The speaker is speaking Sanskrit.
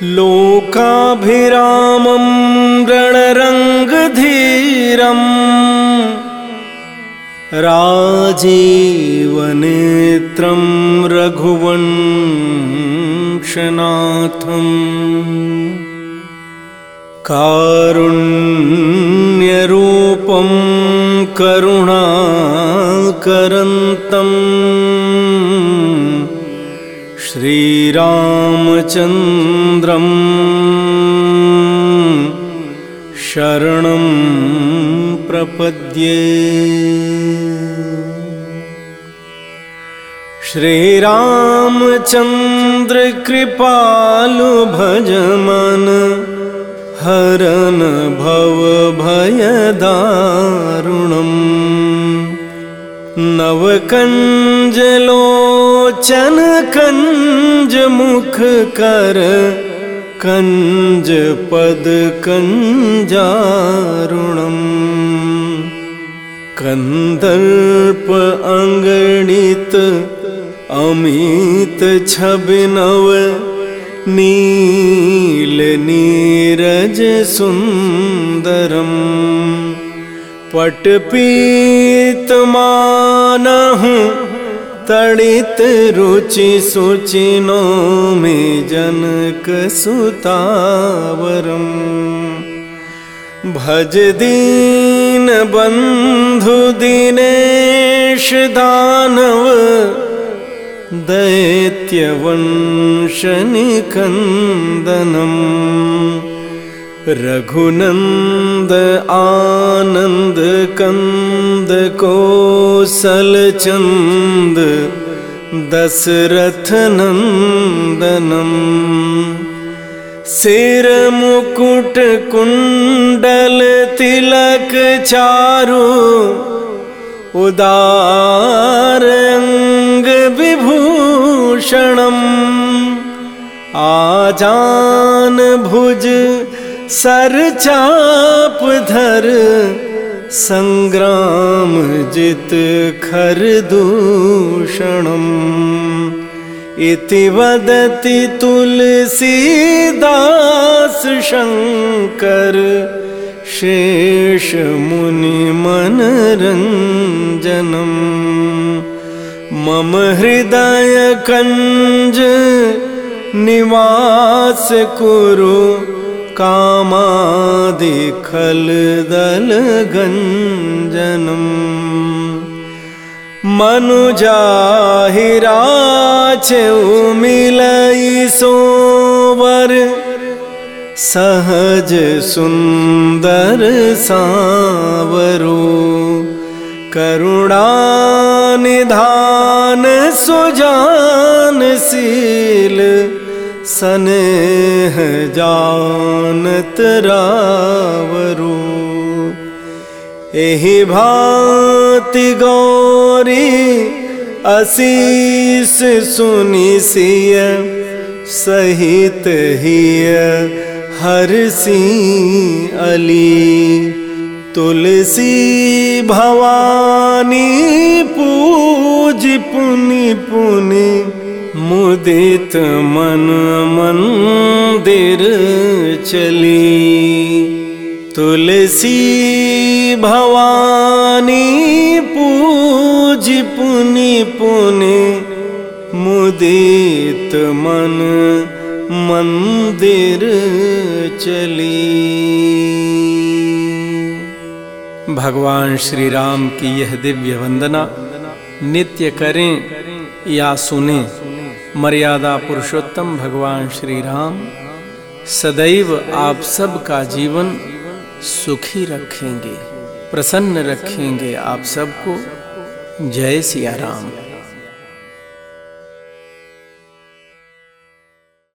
लोकाभिरामं रणरङ्गधीरम् राजीवनेत्रं रघुवंशनाथम् कारुण्यरूपं करुणाकरन्तम् श्रीरामचन्द्रं शरणं प्रपद्ये। श्रीरामचन्द्रकृपालु भजमन हरन भवभयदारुणम् नवकञ्जलोचन कञ्जमुखकर कञ्जपदकञ्जारुणम् कन्दर्प अङ्गणित अमित छबिनव नीलनीरजसुन्दरम् पटपीतमानः तडित रुचि सुचिनो मे जनकसुतावरम् भज दीनबन्धु दिनेश दानव दैत्यवंशनिकन्दनम् रघुनन्द आनन्द कन्द कोसलचन्द दशरथनन्दनम्। शिरमुकुटकुण्डल तिलक चारु उदारङ्गविभूषणम् आजान भुज सरचापधर सङ्ग्राम जित खरदूषणम् इति वदति तुलसीदास शङ्कर शेषमुनिमनरञ्जनम् मम हृदय कञ्ज निवास कुरु कामादिखलदलगञ्जनम् मनुजाहिराच मिलई सोवर। सहज सुन्दर सावरो। करुणानिधान सुजानशील स्नेह जानत रावरो भाति गौरी अशीष सुनिसिय सहित हिय हरसी अली। तुलसी भवानी पूज पुनि पुनि मुदित मन मंदिर चली। तुलसी भवानी पूज पुनि पुनि। मुदित मन मंदिर चली। भगवान श्री राम की यह दिव्य वंदना नित्य करें या सुने। मर्यादा पुरुषोत्तम भगवान श्री राम सदैव आप सबका जीवन सुखी रखेंगे, प्रसन्न रखेंगे आप सबको। जय सिया राम।